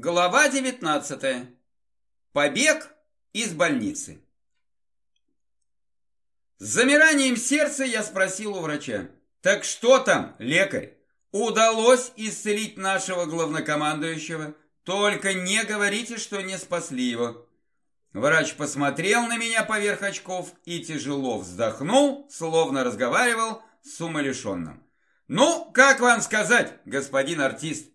Глава 19. Побег из больницы. С замиранием сердца я спросил у врача. «Так что там, лекарь? Удалось исцелить нашего главнокомандующего? Только не говорите, что не спасли его». Врач посмотрел на меня поверх очков и тяжело вздохнул, словно разговаривал с умалишенным. «Ну, как вам сказать, господин артист?»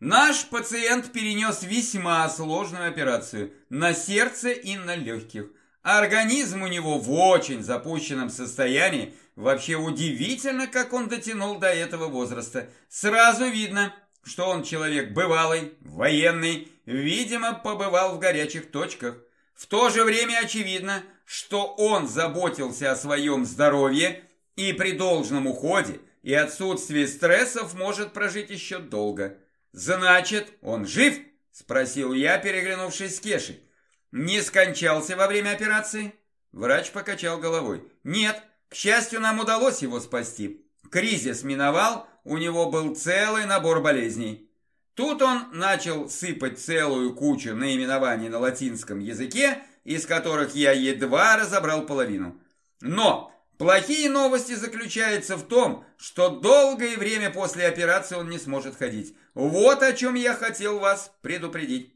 Наш пациент перенес весьма сложную операцию на сердце и на легких. Организм у него в очень запущенном состоянии. Вообще удивительно, как он дотянул до этого возраста. Сразу видно, что он человек бывалый, военный, видимо, побывал в горячих точках. В то же время очевидно, что он заботился о своем здоровье и при должном уходе и отсутствии стрессов может прожить еще долго. «Значит, он жив?» – спросил я, переглянувшись с Кешей. «Не скончался во время операции?» Врач покачал головой. «Нет, к счастью, нам удалось его спасти. Кризис миновал, у него был целый набор болезней. Тут он начал сыпать целую кучу наименований на латинском языке, из которых я едва разобрал половину. Но Плохие новости заключаются в том, что долгое время после операции он не сможет ходить. Вот о чем я хотел вас предупредить.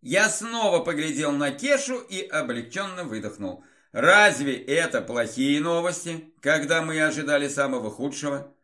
Я снова поглядел на Кешу и облегченно выдохнул. Разве это плохие новости, когда мы ожидали самого худшего?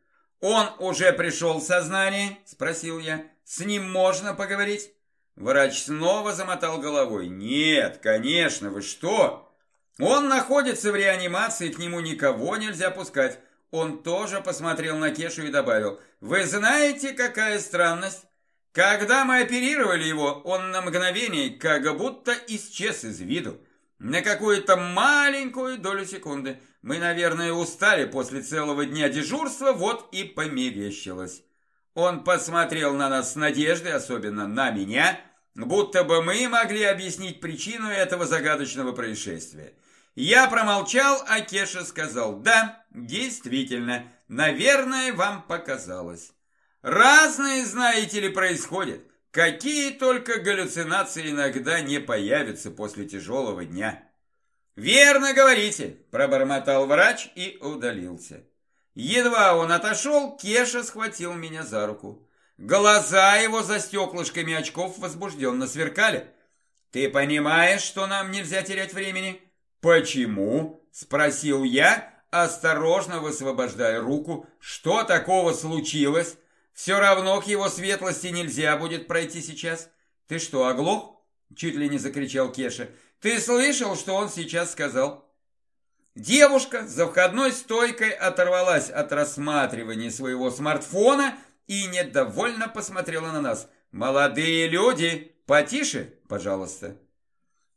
Он уже пришел в сознание? Спросил я. С ним можно поговорить? Врач снова замотал головой. Нет, конечно, вы что? Он находится в реанимации, к нему никого нельзя пускать. Он тоже посмотрел на Кешу и добавил, «Вы знаете, какая странность? Когда мы оперировали его, он на мгновение как будто исчез из виду. На какую-то маленькую долю секунды. Мы, наверное, устали после целого дня дежурства, вот и померещилось». Он посмотрел на нас с надеждой, особенно на меня, будто бы мы могли объяснить причину этого загадочного происшествия. Я промолчал, а Кеша сказал, да, действительно, наверное, вам показалось. Разные, знаете ли, происходят. Какие только галлюцинации иногда не появятся после тяжелого дня. «Верно говорите», – пробормотал врач и удалился. Едва он отошел, Кеша схватил меня за руку. Глаза его за стеклышками очков возбужденно сверкали. «Ты понимаешь, что нам нельзя терять времени?» «Почему?» – спросил я, осторожно высвобождая руку. «Что такого случилось? Все равно к его светлости нельзя будет пройти сейчас. Ты что, оглох?» – чуть ли не закричал Кеша. «Ты слышал, что он сейчас сказал?» Девушка за входной стойкой оторвалась от рассматривания своего смартфона и недовольно посмотрела на нас. «Молодые люди, потише, пожалуйста».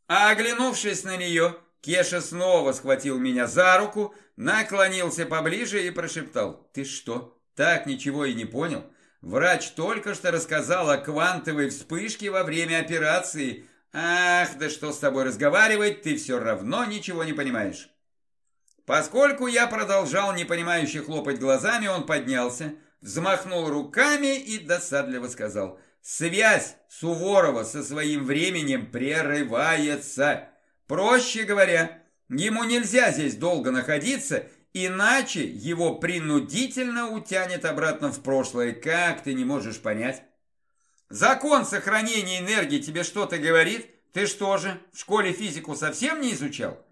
А оглянувшись на нее, Кеша снова схватил меня за руку, наклонился поближе и прошептал. «Ты что, так ничего и не понял? Врач только что рассказал о квантовой вспышке во время операции. Ах, да что с тобой разговаривать, ты все равно ничего не понимаешь». Поскольку я продолжал непонимающе хлопать глазами, он поднялся, взмахнул руками и досадливо сказал «Связь Суворова со своим временем прерывается». Проще говоря, ему нельзя здесь долго находиться, иначе его принудительно утянет обратно в прошлое, как ты не можешь понять. Закон сохранения энергии тебе что-то говорит? Ты что же, в школе физику совсем не изучал?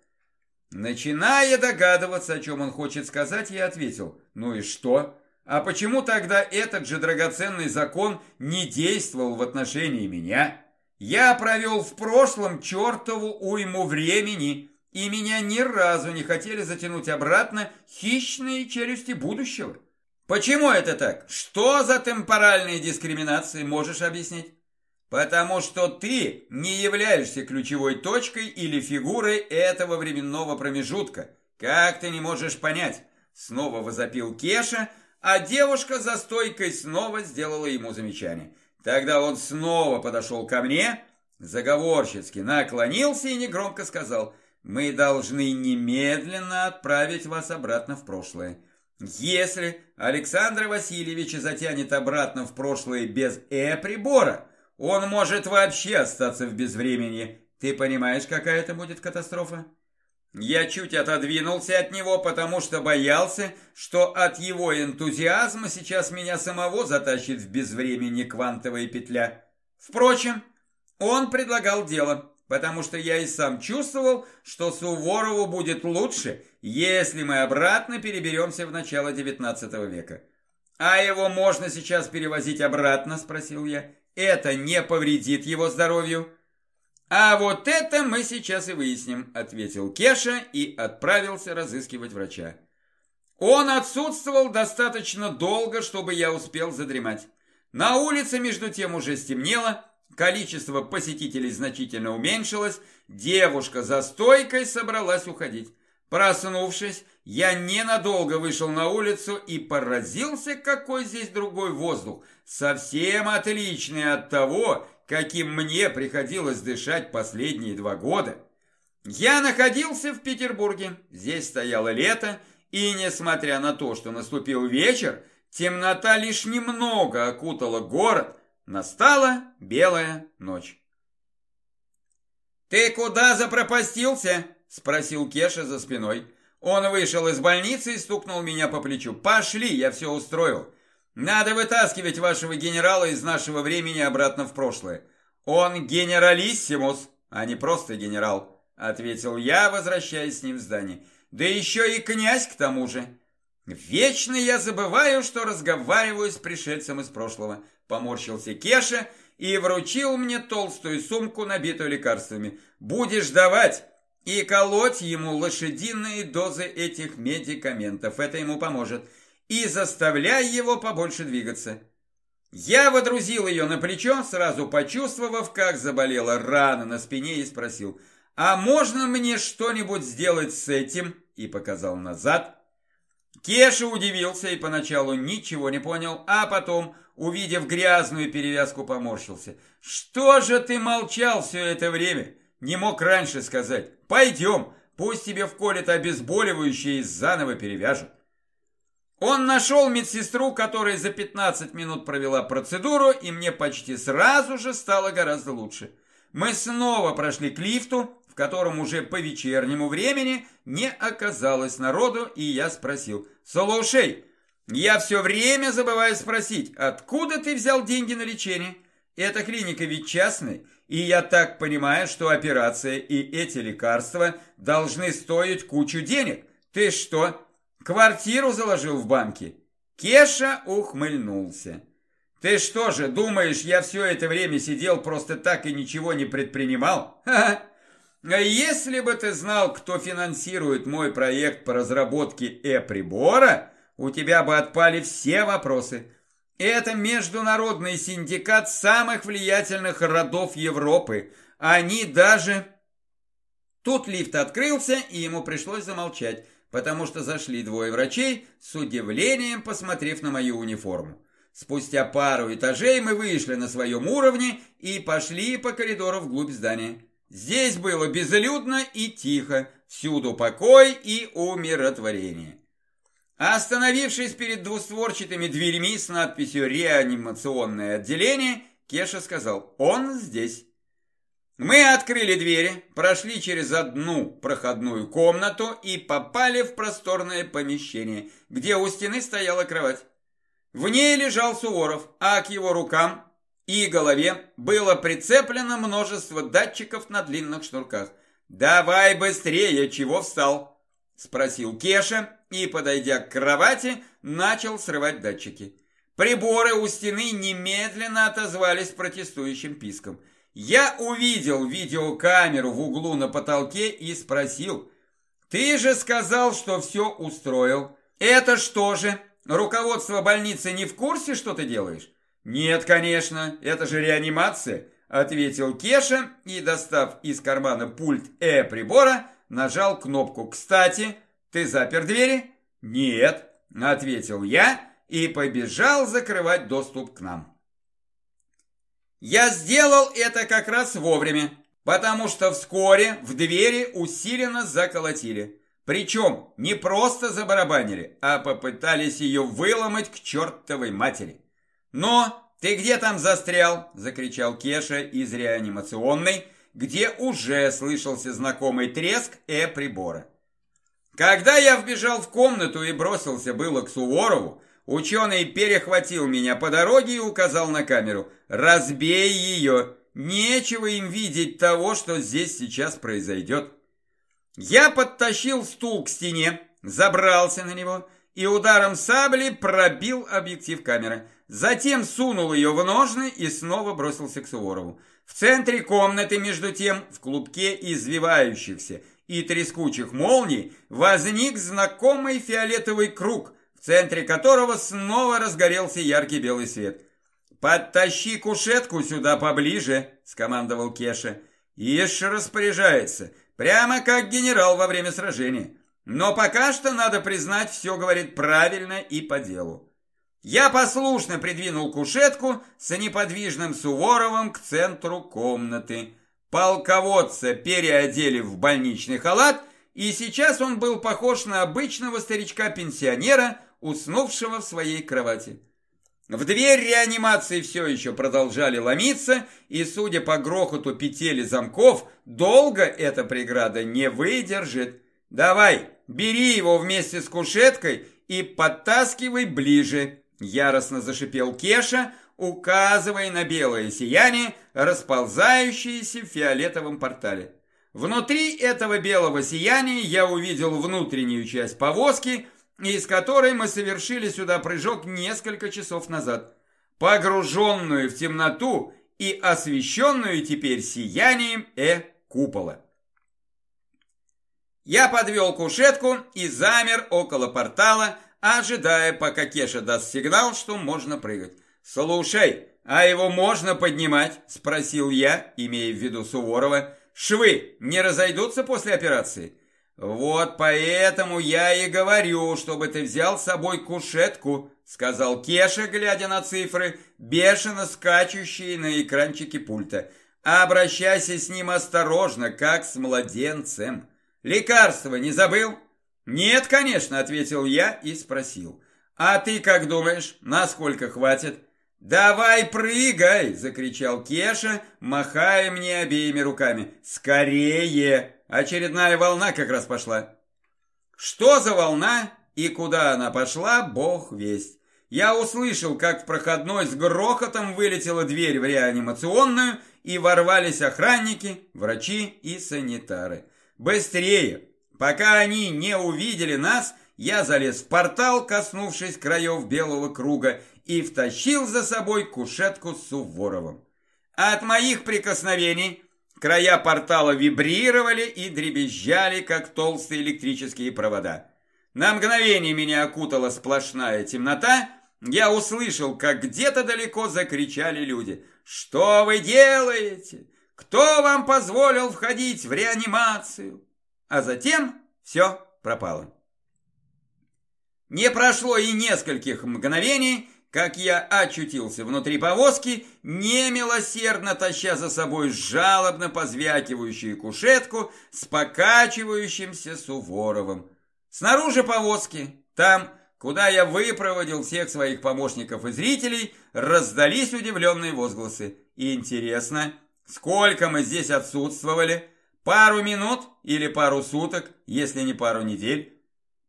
Начиная догадываться, о чем он хочет сказать, я ответил, ну и что? А почему тогда этот же драгоценный закон не действовал в отношении меня? Я провел в прошлом чертову уйму времени, и меня ни разу не хотели затянуть обратно хищные челюсти будущего. Почему это так? Что за темпоральные дискриминации, можешь объяснить? Потому что ты не являешься ключевой точкой или фигурой этого временного промежутка. Как ты не можешь понять? Снова возопил Кеша, а девушка за стойкой снова сделала ему замечание – Тогда он снова подошел ко мне, заговорщицки наклонился и негромко сказал, «Мы должны немедленно отправить вас обратно в прошлое. Если Александра Васильевича затянет обратно в прошлое без Э-прибора, он может вообще остаться в безвремени. Ты понимаешь, какая это будет катастрофа? Я чуть отодвинулся от него, потому что боялся, что от его энтузиазма сейчас меня самого затащит в безвремени квантовая петля. Впрочем, он предлагал дело, потому что я и сам чувствовал, что Суворову будет лучше, если мы обратно переберемся в начало XIX века. «А его можно сейчас перевозить обратно?» – спросил я. «Это не повредит его здоровью?» «А вот это мы сейчас и выясним», – ответил Кеша и отправился разыскивать врача. Он отсутствовал достаточно долго, чтобы я успел задремать. На улице, между тем, уже стемнело, количество посетителей значительно уменьшилось, девушка за стойкой собралась уходить. Проснувшись, я ненадолго вышел на улицу и поразился, какой здесь другой воздух, совсем отличный от того, каким мне приходилось дышать последние два года. Я находился в Петербурге, здесь стояло лето, и несмотря на то, что наступил вечер, темнота лишь немного окутала город, настала белая ночь. «Ты куда запропастился?» – спросил Кеша за спиной. Он вышел из больницы и стукнул меня по плечу. «Пошли, я все устроил. Надо вытаскивать вашего генерала из нашего времени обратно в прошлое. Он генералиссимус, а не просто генерал, ответил я, возвращаясь с ним в здание. Да еще и князь к тому же. Вечно я забываю, что разговариваю с пришельцем из прошлого. Поморщился Кеша и вручил мне толстую сумку, набитую лекарствами. Будешь давать и колоть ему лошадиные дозы этих медикаментов. Это ему поможет и заставляй его побольше двигаться. Я водрузил ее на плечо, сразу почувствовав, как заболела рана на спине, и спросил, «А можно мне что-нибудь сделать с этим?» и показал назад. Кеша удивился и поначалу ничего не понял, а потом, увидев грязную перевязку, поморщился. «Что же ты молчал все это время? Не мог раньше сказать. Пойдем, пусть тебе вколят обезболивающее и заново перевяжут». Он нашел медсестру, которая за 15 минут провела процедуру, и мне почти сразу же стало гораздо лучше. Мы снова прошли к лифту, в котором уже по вечернему времени не оказалось народу, и я спросил, «Слушай, я все время забываю спросить, откуда ты взял деньги на лечение? Эта клиника ведь частная, и я так понимаю, что операция и эти лекарства должны стоить кучу денег. Ты что, Квартиру заложил в банке. Кеша ухмыльнулся. Ты что же, думаешь, я все это время сидел просто так и ничего не предпринимал? Ха-ха. А если бы ты знал, кто финансирует мой проект по разработке э-прибора, у тебя бы отпали все вопросы. Это международный синдикат самых влиятельных родов Европы. Они даже... Тут лифт открылся, и ему пришлось замолчать потому что зашли двое врачей, с удивлением посмотрев на мою униформу. Спустя пару этажей мы вышли на своем уровне и пошли по коридору вглубь здания. Здесь было безлюдно и тихо, всюду покой и умиротворение. Остановившись перед двустворчатыми дверьми с надписью «Реанимационное отделение», Кеша сказал «Он здесь». Мы открыли двери, прошли через одну проходную комнату и попали в просторное помещение, где у стены стояла кровать. В ней лежал Суворов, а к его рукам и голове было прицеплено множество датчиков на длинных шнурках. «Давай быстрее, чего встал?» – спросил Кеша и, подойдя к кровати, начал срывать датчики. Приборы у стены немедленно отозвались протестующим писком – я увидел видеокамеру в углу на потолке и спросил, «Ты же сказал, что все устроил. Это что же, руководство больницы не в курсе, что ты делаешь?» «Нет, конечно, это же реанимация», ответил Кеша и, достав из кармана пульт Э-прибора, нажал кнопку «Кстати, ты запер двери?» «Нет», ответил я и побежал закрывать доступ к нам. Я сделал это как раз вовремя, потому что вскоре в двери усиленно заколотили. Причем не просто забарабанили, а попытались ее выломать к чертовой матери. «Но ты где там застрял?» – закричал Кеша из реанимационной, где уже слышался знакомый треск э-прибора. Когда я вбежал в комнату и бросился было к Суворову, ученый перехватил меня по дороге и указал на камеру. «Разбей ее! Нечего им видеть того, что здесь сейчас произойдет!» Я подтащил стул к стене, забрался на него и ударом сабли пробил объектив камеры. Затем сунул ее в ножны и снова бросился к Суворову. В центре комнаты, между тем, в клубке извивающихся и трескучих молний, возник знакомый фиолетовый круг, центре которого снова разгорелся яркий белый свет. «Подтащи кушетку сюда поближе», — скомандовал Кеша. «Ишь распоряжается, прямо как генерал во время сражения. Но пока что, надо признать, все говорит правильно и по делу». Я послушно придвинул кушетку с неподвижным Суворовым к центру комнаты. Полководца переодели в больничный халат, и сейчас он был похож на обычного старичка-пенсионера, уснувшего в своей кровати. В дверь реанимации все еще продолжали ломиться, и, судя по грохоту петель и замков, долго эта преграда не выдержит. «Давай, бери его вместе с кушеткой и подтаскивай ближе», Яростно зашипел Кеша, указывая на белое сияние, расползающееся в фиолетовом портале. Внутри этого белого сияния я увидел внутреннюю часть повозки, из которой мы совершили сюда прыжок несколько часов назад, погруженную в темноту и освещенную теперь сиянием Э-купола. Я подвел кушетку и замер около портала, ожидая, пока Кеша даст сигнал, что можно прыгать. «Слушай, а его можно поднимать?» – спросил я, имея в виду Суворова. «Швы не разойдутся после операции?» «Вот поэтому я и говорю, чтобы ты взял с собой кушетку», – сказал Кеша, глядя на цифры, бешено скачущие на экранчике пульта. «Обращайся с ним осторожно, как с младенцем. Лекарство не забыл?» «Нет, конечно», — ответил я и спросил. «А ты как думаешь, насколько хватит?» «Давай прыгай!» – закричал Кеша, махая мне обеими руками. «Скорее! Очередная волна как раз пошла!» Что за волна и куда она пошла, бог весть. Я услышал, как в проходной с грохотом вылетела дверь в реанимационную, и ворвались охранники, врачи и санитары. «Быстрее! Пока они не увидели нас, я залез в портал, коснувшись краев белого круга, и втащил за собой кушетку с Суворовым. От моих прикосновений края портала вибрировали и дребезжали, как толстые электрические провода. На мгновение меня окутала сплошная темнота, я услышал, как где-то далеко закричали люди. «Что вы делаете? Кто вам позволил входить в реанимацию?» а затем все пропало. Не прошло и нескольких мгновений, как я очутился внутри повозки, немилосердно таща за собой жалобно позвякивающую кушетку с покачивающимся Суворовым. Снаружи повозки, там, куда я выпроводил всех своих помощников и зрителей, раздались удивленные возгласы. Интересно, сколько мы здесь отсутствовали? Пару минут или пару суток, если не пару недель.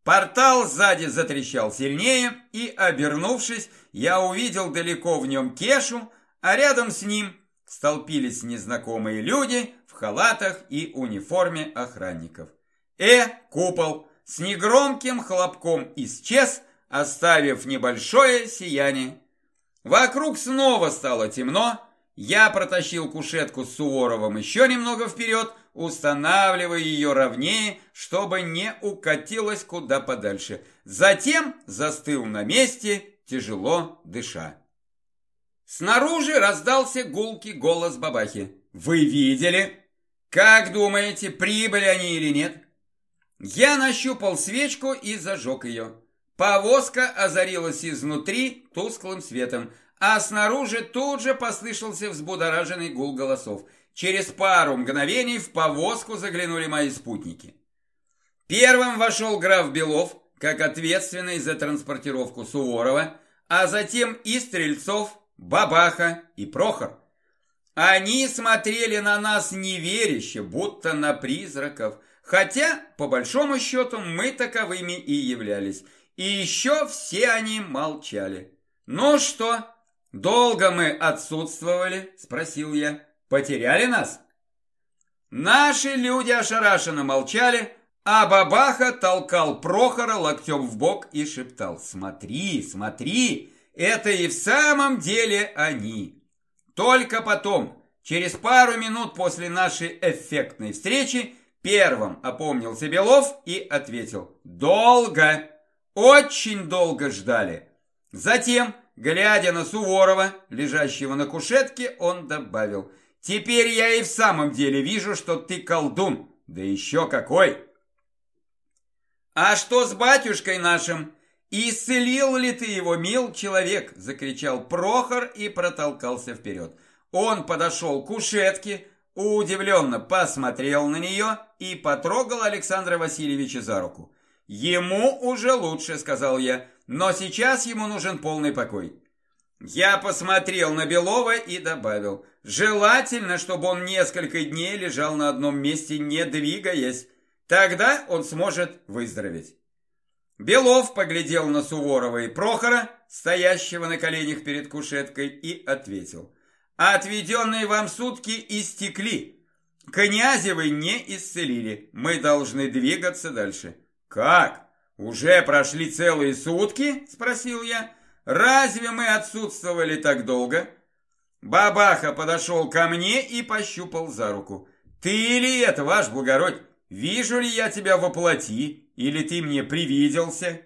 Портал сзади затрещал сильнее, и, обернувшись, я увидел далеко в нем Кешу, а рядом с ним столпились незнакомые люди в халатах и униформе охранников. Э, купол, с негромким хлопком исчез, оставив небольшое сияние. Вокруг снова стало темно, я протащил кушетку с Суворовым еще немного вперед, устанавливая ее ровнее, чтобы не укатилась куда подальше. Затем застыл на месте, тяжело дыша. Снаружи раздался гулкий голос бабахи. «Вы видели? Как думаете, прибыли они или нет?» Я нащупал свечку и зажег ее. Повозка озарилась изнутри тусклым светом, а снаружи тут же послышался взбудораженный гул голосов. Через пару мгновений в повозку заглянули мои спутники. Первым вошел граф Белов, как ответственный за транспортировку Суворова, а затем и Стрельцов, Бабаха и Прохор. Они смотрели на нас неверяще, будто на призраков, хотя, по большому счету, мы таковыми и являлись. И еще все они молчали. «Ну что, долго мы отсутствовали?» – спросил я. «Потеряли нас?» Наши люди ошарашенно молчали, а Бабаха толкал Прохора локтем в бок и шептал «Смотри, смотри, это и в самом деле они!» Только потом, через пару минут после нашей эффектной встречи, первым опомнился Белов и ответил «Долго, очень долго ждали!» Затем, глядя на Суворова, лежащего на кушетке, он добавил «Теперь я и в самом деле вижу, что ты колдун, да еще какой!» «А что с батюшкой нашим? Исцелил ли ты его, мил человек?» – закричал Прохор и протолкался вперед. Он подошел к кушетке, удивленно посмотрел на нее и потрогал Александра Васильевича за руку. «Ему уже лучше», – сказал я, – «но сейчас ему нужен полный покой». Я посмотрел на Белова и добавил, желательно, чтобы он несколько дней лежал на одном месте, не двигаясь, Тогда он сможет выздороветь. Белов поглядел на Суворова и Прохора, стоящего на коленях перед кушеткой, и ответил. «Отведенные вам сутки истекли. Князевы не исцелили. Мы должны двигаться дальше». «Как? Уже прошли целые сутки?» – спросил я. «Разве мы отсутствовали так долго?» Бабаха подошел ко мне и пощупал за руку. «Ты ли это, ваш благородь? Вижу ли я тебя воплоти, или ты мне привиделся?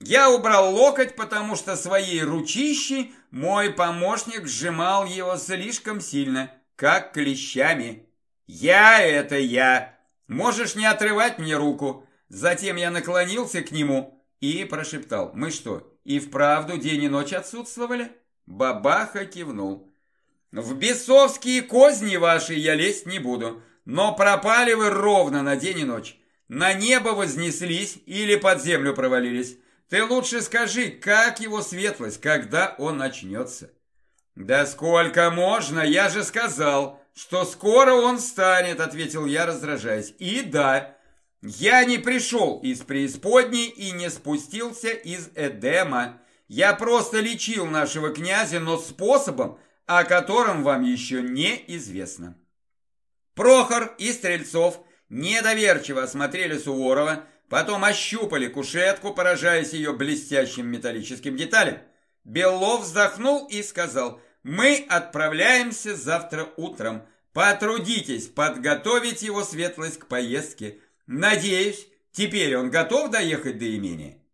Я убрал локоть, потому что своей ручищей мой помощник сжимал его слишком сильно, как клещами. Я это я. Можешь не отрывать мне руку. Затем я наклонился к нему и прошептал. Мы что, и вправду день и ночь отсутствовали? Бабаха кивнул. В бесовские козни ваши я лезть не буду. Но пропали вы ровно на день и ночь. На небо вознеслись или под землю провалились. Ты лучше скажи, как его светлость, когда он начнется? Да сколько можно, я же сказал, что скоро он станет, ответил я, раздражаясь. И да, я не пришел из преисподней и не спустился из Эдема. Я просто лечил нашего князя, но способом, о котором вам еще не известно. Прохор и Стрельцов недоверчиво осмотрели Суворова, потом ощупали кушетку, поражаясь ее блестящим металлическим деталям. Белов вздохнул и сказал, «Мы отправляемся завтра утром. Потрудитесь подготовить его светлость к поездке. Надеюсь, теперь он готов доехать до имения?»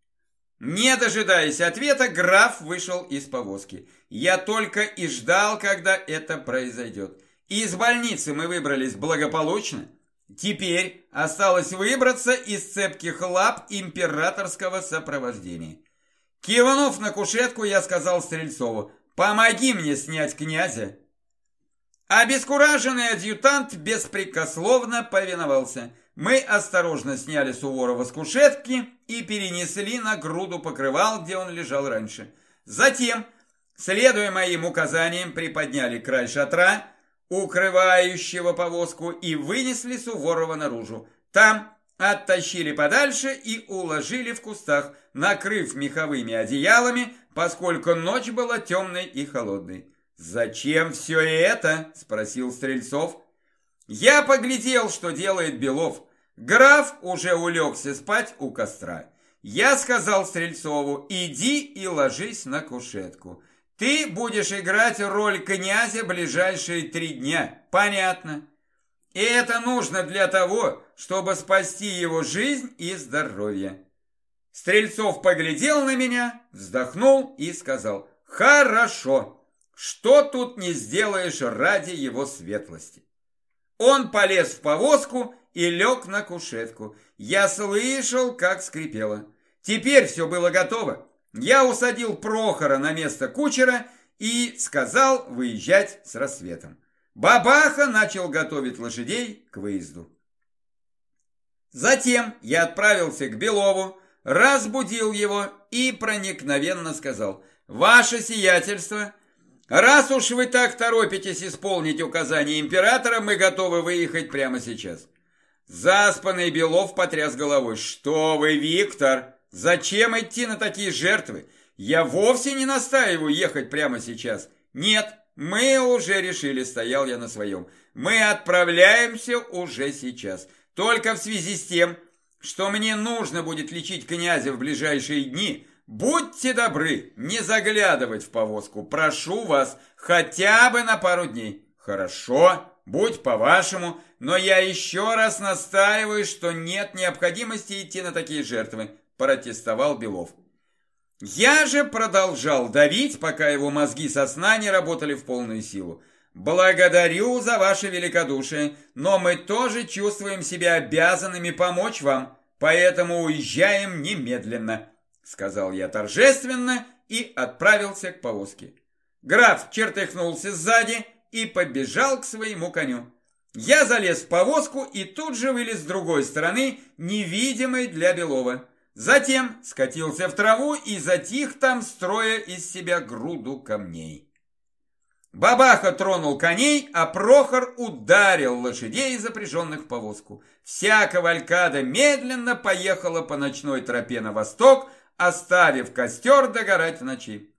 Не дожидаясь ответа, граф вышел из повозки. Я только и ждал, когда это произойдет. Из больницы мы выбрались благополучно. Теперь осталось выбраться из цепких лап императорского сопровождения. Кивнув на кушетку, я сказал Стрельцову, «Помоги мне снять князя». Обескураженный адъютант беспрекословно повиновался. Мы осторожно сняли Суворова с кушетки и перенесли на груду покрывал, где он лежал раньше. Затем, следуя моим указаниям, приподняли край шатра, укрывающего повозку, и вынесли Суворова наружу. Там оттащили подальше и уложили в кустах, накрыв меховыми одеялами, поскольку ночь была темной и холодной. «Зачем все это?» – спросил Стрельцов. Я поглядел, что делает Белов. Граф уже улегся спать у костра. Я сказал Стрельцову, иди и ложись на кушетку. Ты будешь играть роль князя ближайшие три дня. Понятно? И это нужно для того, чтобы спасти его жизнь и здоровье. Стрельцов поглядел на меня, вздохнул и сказал, «Хорошо, что тут не сделаешь ради его светлости?» Он полез в повозку и лег на кушетку. Я слышал, как скрипело. Теперь все было готово. Я усадил Прохора на место кучера и сказал выезжать с рассветом. Бабаха начал готовить лошадей к выезду. Затем я отправился к Белову, разбудил его и проникновенно сказал, «Ваше сиятельство, раз уж вы так торопитесь исполнить указания императора, мы готовы выехать прямо сейчас». Заспанный Белов потряс головой, «Что вы, Виктор, зачем идти на такие жертвы? Я вовсе не настаиваю ехать прямо сейчас. Нет, мы уже решили, стоял я на своем. Мы отправляемся уже сейчас. Только в связи с тем, что мне нужно будет лечить князя в ближайшие дни, будьте добры не заглядывать в повозку. Прошу вас, хотя бы на пару дней. Хорошо, будь по-вашему, но я еще раз настаиваю, что нет необходимости идти на такие жертвы, протестовал Белов. Я же продолжал давить, пока его мозги со сна не работали в полную силу. Благодарю за ваше великодушие, но мы тоже чувствуем себя обязанными помочь вам, поэтому уезжаем немедленно, сказал я торжественно и отправился к повозке. Граф чертыхнулся сзади и побежал к своему коню. Я залез в повозку и тут же вылез с другой стороны, невидимой для Белова. Затем скатился в траву и затих там, строя из себя груду камней. Бабаха тронул коней, а Прохор ударил лошадей, запряженных в повозку. Вся кавалькада медленно поехала по ночной тропе на восток, оставив костер догорать в ночи.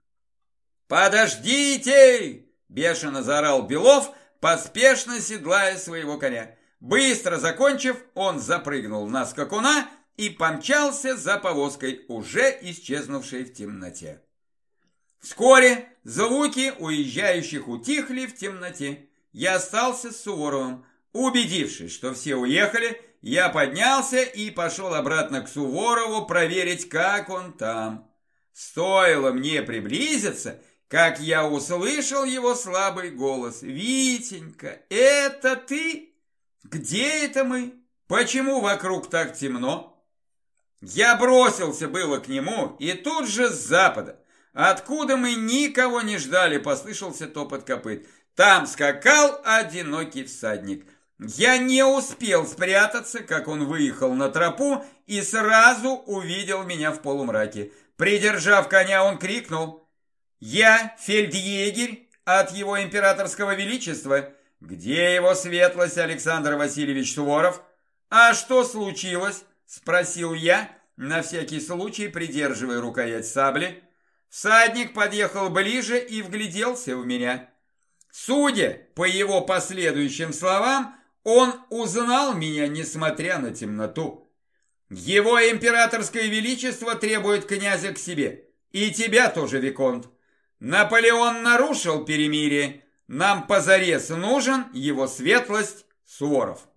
«Подождите!» – бешено заорал Белов, поспешно седлая своего коня. Быстро закончив, он запрыгнул на скакуна – и помчался за повозкой, уже исчезнувшей в темноте. Вскоре звуки уезжающих утихли в темноте. Я остался с Суворовым. Убедившись, что все уехали, я поднялся и пошел обратно к Суворову проверить, как он там. Стоило мне приблизиться, как я услышал его слабый голос. «Витенька, это ты? Где это мы? Почему вокруг так темно?» Я бросился было к нему, и тут же с запада, откуда мы никого не ждали, послышался топот копыт. Там скакал одинокий всадник. Я не успел спрятаться, как он выехал на тропу и сразу увидел меня в полумраке. Придержав коня, он крикнул «Я фельдъегерь от его императорского величества. Где его светлость Александр Васильевич Суворов? А что случилось?» Спросил я, на всякий случай придерживая рукоять сабли. Всадник подъехал ближе и вгляделся в меня. Судя по его последующим словам, он узнал меня, несмотря на темноту. Его императорское величество требует князя к себе. И тебя тоже, Виконт. Наполеон нарушил перемирие. Нам позарез нужен его светлость Суворов.